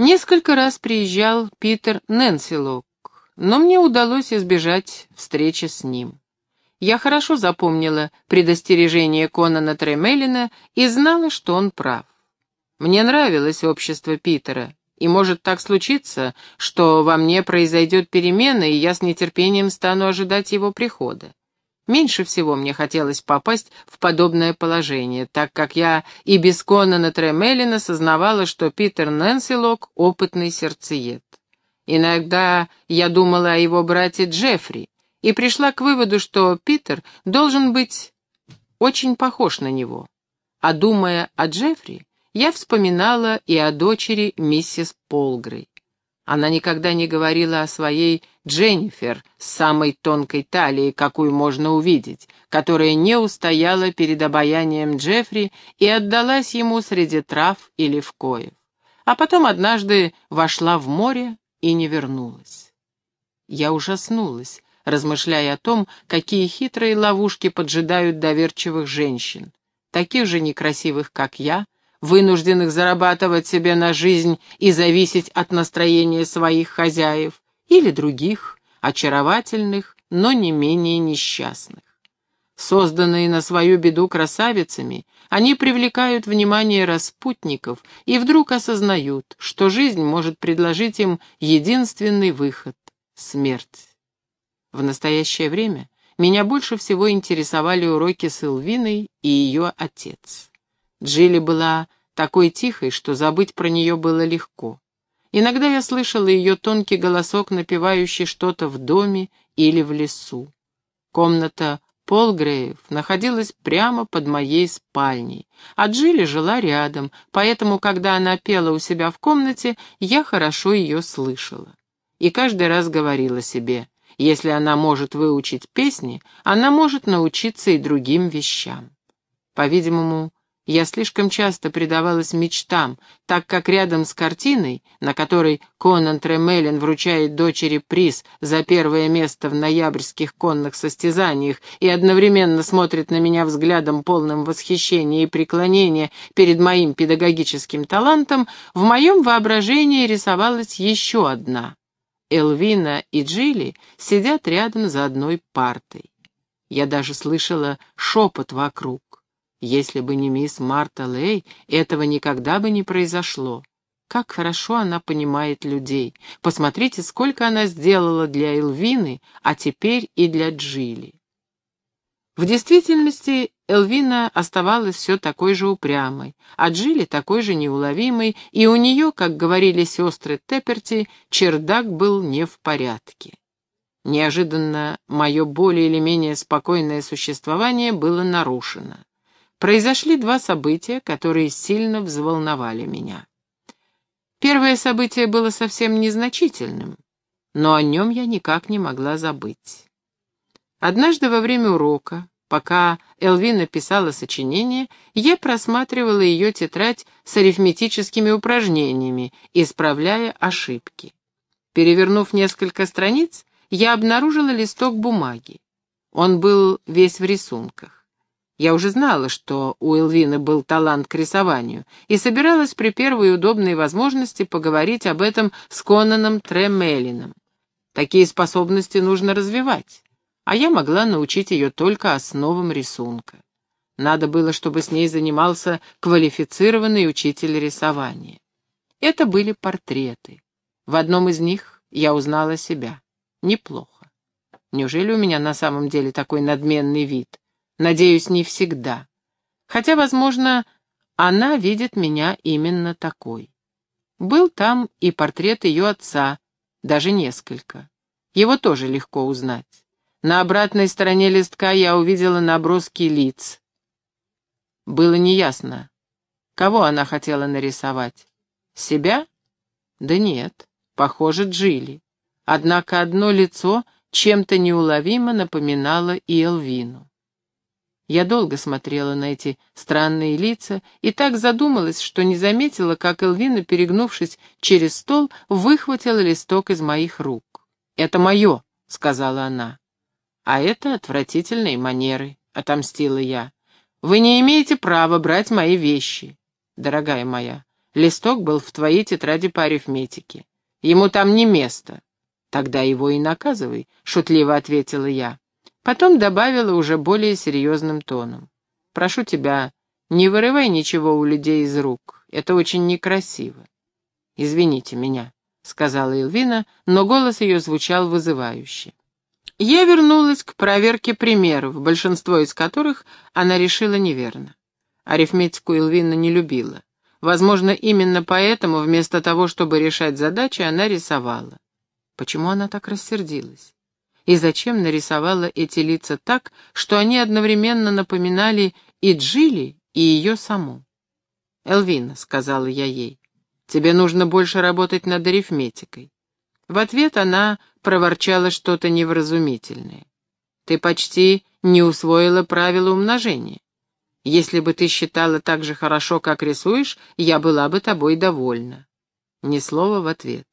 Несколько раз приезжал Питер Нэнсилок, но мне удалось избежать встречи с ним. Я хорошо запомнила предостережение Конана Тремелина и знала, что он прав. Мне нравилось общество Питера, и может так случиться, что во мне произойдет перемена, и я с нетерпением стану ожидать его прихода. Меньше всего мне хотелось попасть в подобное положение, так как я и без Конана Тремелина сознавала, что Питер Нэнсилок — опытный сердцеед. Иногда я думала о его брате Джеффри и пришла к выводу, что Питер должен быть очень похож на него. А думая о Джеффри, я вспоминала и о дочери миссис Полгрей. Она никогда не говорила о своей Дженнифер с самой тонкой талией, какую можно увидеть, которая не устояла перед обаянием Джеффри и отдалась ему среди трав и левкоев. А потом однажды вошла в море и не вернулась. Я ужаснулась, размышляя о том, какие хитрые ловушки поджидают доверчивых женщин, таких же некрасивых, как я, вынужденных зарабатывать себе на жизнь и зависеть от настроения своих хозяев, или других, очаровательных, но не менее несчастных. Созданные на свою беду красавицами, они привлекают внимание распутников и вдруг осознают, что жизнь может предложить им единственный выход — смерть. В настоящее время меня больше всего интересовали уроки с и ее отец. Джилли была такой тихой, что забыть про нее было легко. Иногда я слышала ее тонкий голосок, напевающий что-то в доме или в лесу. Комната Полгреев находилась прямо под моей спальней, а Джилли жила рядом, поэтому, когда она пела у себя в комнате, я хорошо ее слышала. И каждый раз говорила себе, если она может выучить песни, она может научиться и другим вещам. По-видимому, я слишком часто предавалась мечтам, так как рядом с картиной, на которой Конан Тремелин вручает дочери приз за первое место в ноябрьских конных состязаниях и одновременно смотрит на меня взглядом полным восхищения и преклонения перед моим педагогическим талантом, в моем воображении рисовалась еще одна. Элвина и Джилли сидят рядом за одной партой. Я даже слышала шепот вокруг. Если бы не мисс Марта Лей, этого никогда бы не произошло. Как хорошо она понимает людей. Посмотрите, сколько она сделала для Элвины, а теперь и для Джилли. В действительности Элвина оставалась все такой же упрямой, а Джилли такой же неуловимой, и у нее, как говорили сестры Тепперти, чердак был не в порядке. Неожиданно мое более или менее спокойное существование было нарушено произошли два события, которые сильно взволновали меня. Первое событие было совсем незначительным, но о нем я никак не могла забыть. Однажды во время урока, пока Элвина писала сочинение, я просматривала ее тетрадь с арифметическими упражнениями, исправляя ошибки. Перевернув несколько страниц, я обнаружила листок бумаги. Он был весь в рисунках. Я уже знала, что у Элвины был талант к рисованию, и собиралась при первой удобной возможности поговорить об этом с Конаном Тремелином. Такие способности нужно развивать, а я могла научить ее только основам рисунка. Надо было, чтобы с ней занимался квалифицированный учитель рисования. Это были портреты. В одном из них я узнала себя. Неплохо. Неужели у меня на самом деле такой надменный вид? Надеюсь, не всегда. Хотя, возможно, она видит меня именно такой. Был там и портрет ее отца, даже несколько. Его тоже легко узнать. На обратной стороне листка я увидела наброски лиц. Было неясно, кого она хотела нарисовать. Себя? Да нет, похоже, Джилли. Однако одно лицо чем-то неуловимо напоминало и Элвину. Я долго смотрела на эти странные лица и так задумалась, что не заметила, как Элвина, перегнувшись через стол, выхватила листок из моих рук. «Это мое», — сказала она. «А это отвратительные манеры», — отомстила я. «Вы не имеете права брать мои вещи». «Дорогая моя, Листок был в твоей тетради по арифметике. Ему там не место. Тогда его и наказывай, — шутливо ответила я. Потом добавила уже более серьезным тоном. Прошу тебя, не вырывай ничего у людей из рук. Это очень некрасиво. Извините меня, — сказала Илвина, но голос ее звучал вызывающе. Я вернулась к проверке примеров, большинство из которых она решила неверно. Арифметику Илвина не любила. Возможно, именно поэтому вместо того, чтобы решать задачи, она рисовала. Почему она так рассердилась? И зачем нарисовала эти лица так, что они одновременно напоминали и Джили, и ее саму? «Элвина», — сказала я ей, — «тебе нужно больше работать над арифметикой». В ответ она проворчала что-то невразумительное. «Ты почти не усвоила правила умножения. Если бы ты считала так же хорошо, как рисуешь, я была бы тобой довольна». Ни слова в ответ.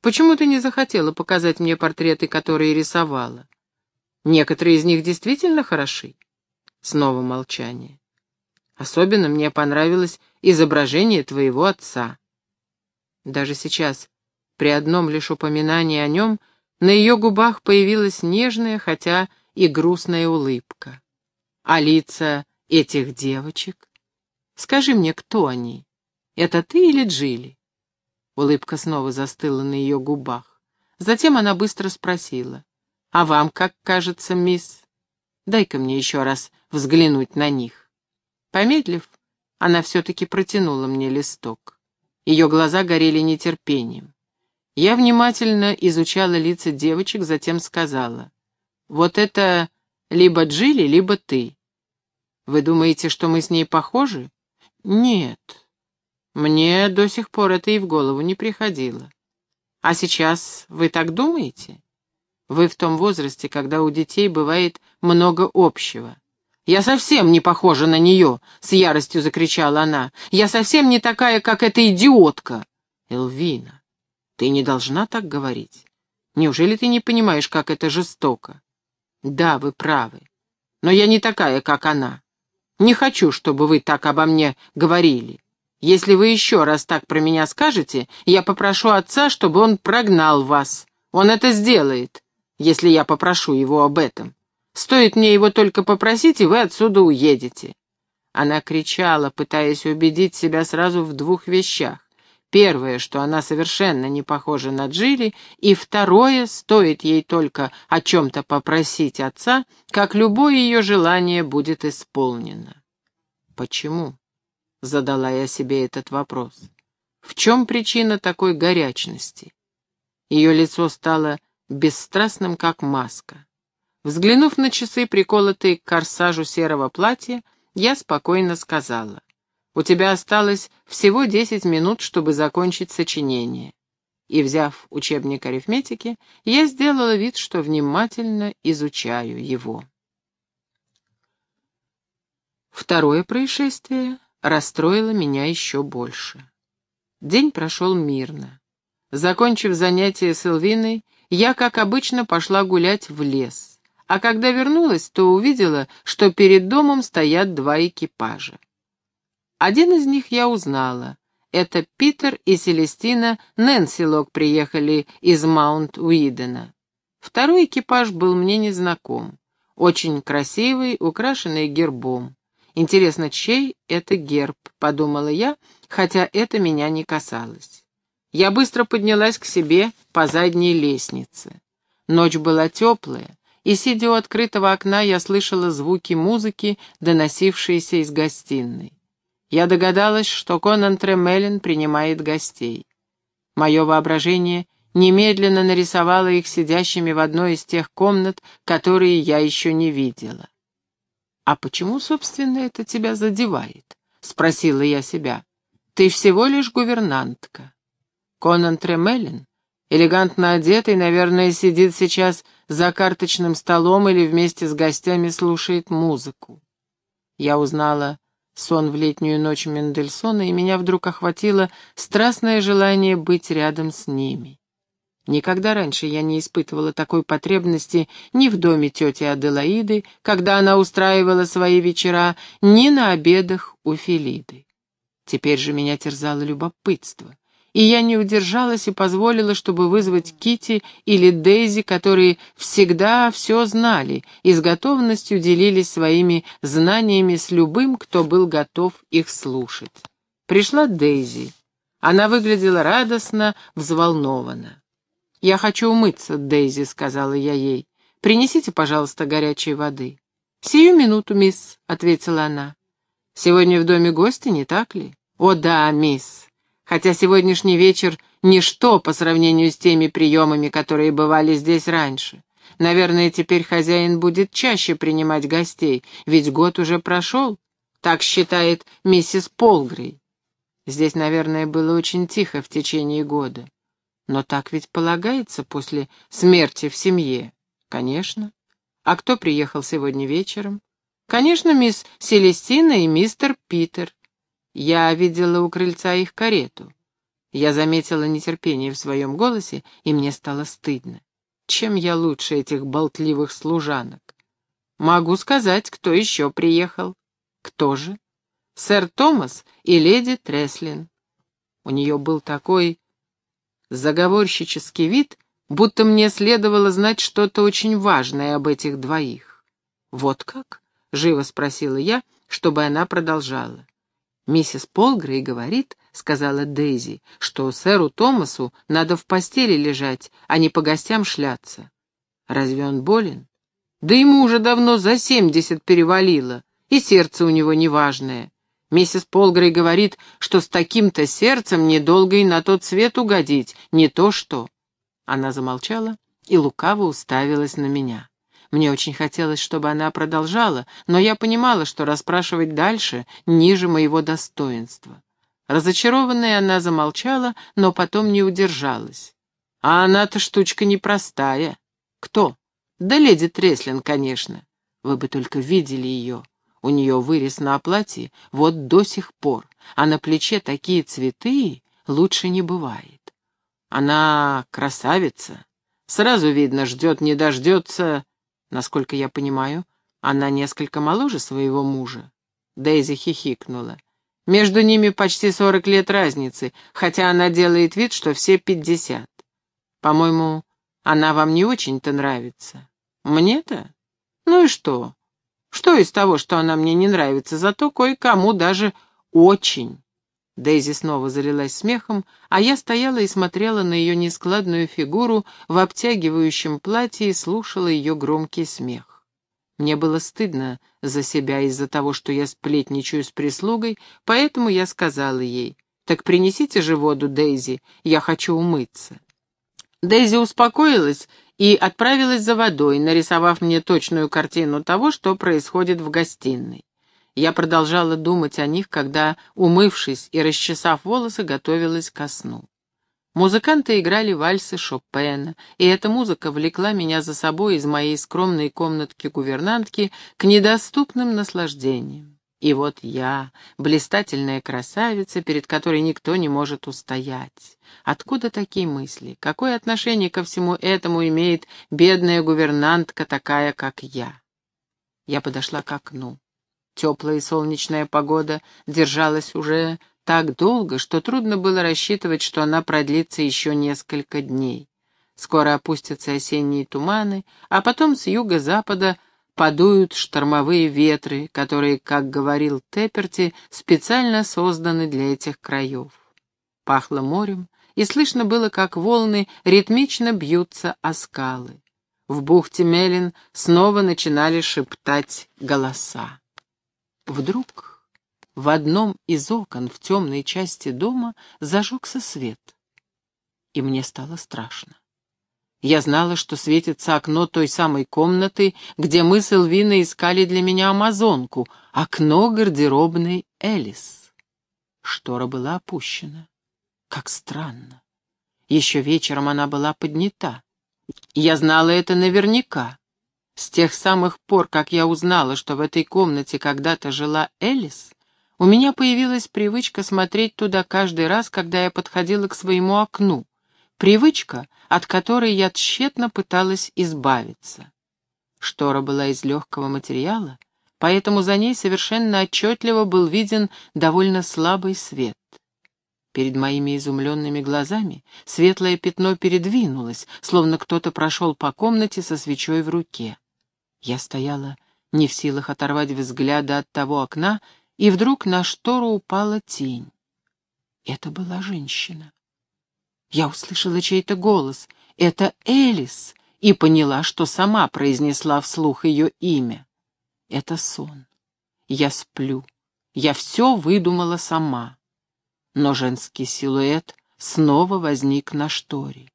«Почему ты не захотела показать мне портреты, которые рисовала? Некоторые из них действительно хороши». Снова молчание. «Особенно мне понравилось изображение твоего отца». Даже сейчас, при одном лишь упоминании о нем, на ее губах появилась нежная, хотя и грустная улыбка. А лица этих девочек? Скажи мне, кто они? Это ты или Джили? Улыбка снова застыла на ее губах. Затем она быстро спросила. «А вам как кажется, мисс? Дай-ка мне еще раз взглянуть на них». Помедлив, она все-таки протянула мне листок. Ее глаза горели нетерпением. Я внимательно изучала лица девочек, затем сказала, «Вот это либо Джилли, либо ты. Вы думаете, что мы с ней похожи?» «Нет. Мне до сих пор это и в голову не приходило. А сейчас вы так думаете? Вы в том возрасте, когда у детей бывает много общего. «Я совсем не похожа на нее!» — с яростью закричала она. «Я совсем не такая, как эта идиотка!» «Элвина, ты не должна так говорить. Неужели ты не понимаешь, как это жестоко? Да, вы правы. Но я не такая, как она. Не хочу, чтобы вы так обо мне говорили. Если вы еще раз так про меня скажете, я попрошу отца, чтобы он прогнал вас. Он это сделает, если я попрошу его об этом. Стоит мне его только попросить, и вы отсюда уедете. Она кричала, пытаясь убедить себя сразу в двух вещах. Первое, что она совершенно не похожа на Джилли, и второе, стоит ей только о чем-то попросить отца, как любое ее желание будет исполнено. «Почему?» — задала я себе этот вопрос. «В чем причина такой горячности?» Ее лицо стало бесстрастным, как маска. Взглянув на часы, приколотые к корсажу серого платья, я спокойно сказала. У тебя осталось всего десять минут, чтобы закончить сочинение. И, взяв учебник арифметики, я сделала вид, что внимательно изучаю его. Второе происшествие расстроило меня еще больше. День прошел мирно. Закончив занятие с Элвиной, я, как обычно, пошла гулять в лес. А когда вернулась, то увидела, что перед домом стоят два экипажа. Один из них я узнала. Это Питер и Селестина Нэнсилок приехали из Маунт-Уидена. Второй экипаж был мне незнаком. Очень красивый, украшенный гербом. Интересно, чей это герб, подумала я, хотя это меня не касалось. Я быстро поднялась к себе по задней лестнице. Ночь была теплая, и, сидя у открытого окна, я слышала звуки музыки, доносившиеся из гостиной. Я догадалась, что Конан Тремелин принимает гостей. Мое воображение немедленно нарисовало их сидящими в одной из тех комнат, которые я еще не видела. «А почему, собственно, это тебя задевает?» — спросила я себя. «Ты всего лишь гувернантка». Конан Тремелин, элегантно одетый, наверное, сидит сейчас за карточным столом или вместе с гостями слушает музыку. Я узнала сон в летнюю ночь Мендельсона, и меня вдруг охватило страстное желание быть рядом с ними. Никогда раньше я не испытывала такой потребности ни в доме тети Аделаиды, когда она устраивала свои вечера, ни на обедах у Филиды. Теперь же меня терзало любопытство и я не удержалась и позволила, чтобы вызвать Кити или Дейзи, которые всегда все знали и с готовностью делились своими знаниями с любым, кто был готов их слушать. Пришла Дейзи. Она выглядела радостно, взволнованно. «Я хочу умыться, Дейзи», — сказала я ей. «Принесите, пожалуйста, горячей воды». «Сию минуту, мисс», — ответила она. «Сегодня в доме гости, не так ли?» «О да, мисс хотя сегодняшний вечер — ничто по сравнению с теми приемами, которые бывали здесь раньше. Наверное, теперь хозяин будет чаще принимать гостей, ведь год уже прошел, так считает миссис Полгрей. Здесь, наверное, было очень тихо в течение года. Но так ведь полагается после смерти в семье. Конечно. А кто приехал сегодня вечером? Конечно, мисс Селестина и мистер Питер. Я видела у крыльца их карету. Я заметила нетерпение в своем голосе, и мне стало стыдно. Чем я лучше этих болтливых служанок? Могу сказать, кто еще приехал. Кто же? Сэр Томас и леди Треслин. У нее был такой заговорщический вид, будто мне следовало знать что-то очень важное об этих двоих. «Вот как?» — живо спросила я, чтобы она продолжала. «Миссис Полгрей говорит, — сказала Дейзи, — что сэру Томасу надо в постели лежать, а не по гостям шляться. Разве он болен? Да ему уже давно за семьдесят перевалило, и сердце у него неважное. Миссис Полгрей говорит, что с таким-то сердцем недолго и на тот свет угодить, не то что...» Она замолчала и лукаво уставилась на меня. Мне очень хотелось, чтобы она продолжала, но я понимала, что расспрашивать дальше ниже моего достоинства. Разочарованная она замолчала, но потом не удержалась. А она-то штучка непростая. Кто? Да леди Треслин, конечно. Вы бы только видели ее. У нее вырез на платье вот до сих пор, а на плече такие цветы лучше не бывает. Она красавица. Сразу видно, ждет не дождется Насколько я понимаю, она несколько моложе своего мужа. Дейзи хихикнула. Между ними почти сорок лет разницы, хотя она делает вид, что все пятьдесят. По-моему, она вам не очень-то нравится. Мне-то? Ну и что? Что из того, что она мне не нравится, зато кое-кому даже очень. Дейзи снова залилась смехом, а я стояла и смотрела на ее нескладную фигуру в обтягивающем платье и слушала ее громкий смех. Мне было стыдно за себя из-за того, что я сплетничаю с прислугой, поэтому я сказала ей, «Так принесите же воду, Дейзи, я хочу умыться». Дейзи успокоилась и отправилась за водой, нарисовав мне точную картину того, что происходит в гостиной. Я продолжала думать о них, когда, умывшись и расчесав волосы, готовилась ко сну. Музыканты играли вальсы Шопена, и эта музыка влекла меня за собой из моей скромной комнатки гувернантки к недоступным наслаждениям. И вот я, блистательная красавица, перед которой никто не может устоять. Откуда такие мысли? Какое отношение ко всему этому имеет бедная гувернантка, такая, как я? Я подошла к окну. Теплая и солнечная погода держалась уже так долго, что трудно было рассчитывать, что она продлится еще несколько дней. Скоро опустятся осенние туманы, а потом с юго-запада подуют штормовые ветры, которые, как говорил Тепперти, специально созданы для этих краев. Пахло морем, и слышно было, как волны ритмично бьются о скалы. В бухте Мелин снова начинали шептать голоса. Вдруг в одном из окон в темной части дома зажегся свет, и мне стало страшно. Я знала, что светится окно той самой комнаты, где мы с Элвиной искали для меня амазонку, окно гардеробной Элис. Штора была опущена. Как странно. Еще вечером она была поднята. Я знала это наверняка. С тех самых пор, как я узнала, что в этой комнате когда-то жила Элис, у меня появилась привычка смотреть туда каждый раз, когда я подходила к своему окну. Привычка, от которой я тщетно пыталась избавиться. Штора была из легкого материала, поэтому за ней совершенно отчетливо был виден довольно слабый свет. Перед моими изумленными глазами светлое пятно передвинулось, словно кто-то прошел по комнате со свечой в руке. Я стояла не в силах оторвать взгляда от того окна, и вдруг на штору упала тень. Это была женщина. Я услышала чей-то голос. Это Элис, и поняла, что сама произнесла вслух ее имя. Это сон. Я сплю. Я все выдумала сама. Но женский силуэт снова возник на шторе.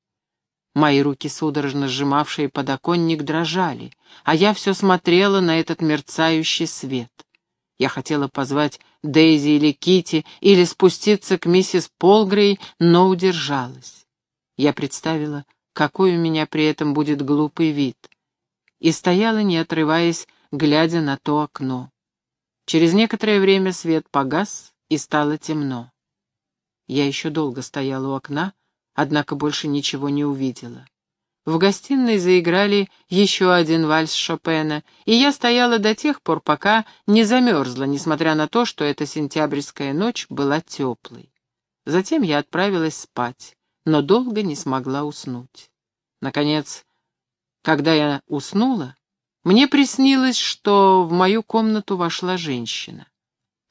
Мои руки, судорожно сжимавшие подоконник, дрожали, а я все смотрела на этот мерцающий свет. Я хотела позвать Дейзи или Кити или спуститься к миссис Полгрей, но удержалась. Я представила, какой у меня при этом будет глупый вид, и стояла, не отрываясь, глядя на то окно. Через некоторое время свет погас, и стало темно. Я еще долго стояла у окна, однако больше ничего не увидела. В гостиной заиграли еще один вальс Шопена, и я стояла до тех пор, пока не замерзла, несмотря на то, что эта сентябрьская ночь была теплой. Затем я отправилась спать, но долго не смогла уснуть. Наконец, когда я уснула, мне приснилось, что в мою комнату вошла женщина.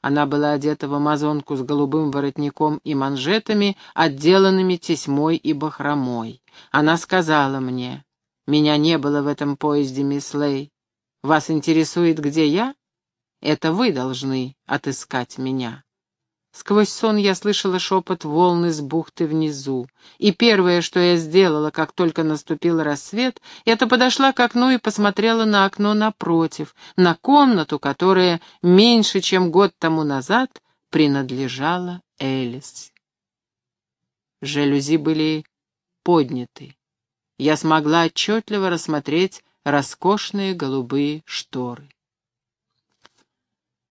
Она была одета в амазонку с голубым воротником и манжетами, отделанными тесьмой и бахромой. Она сказала мне, «Меня не было в этом поезде, мисс Лей. Вас интересует, где я? Это вы должны отыскать меня». Сквозь сон я слышала шепот волны с бухты внизу, и первое, что я сделала, как только наступил рассвет, это подошла к окну и посмотрела на окно напротив, на комнату, которая меньше, чем год тому назад принадлежала Элис. Жалюзи были подняты. Я смогла отчетливо рассмотреть роскошные голубые шторы.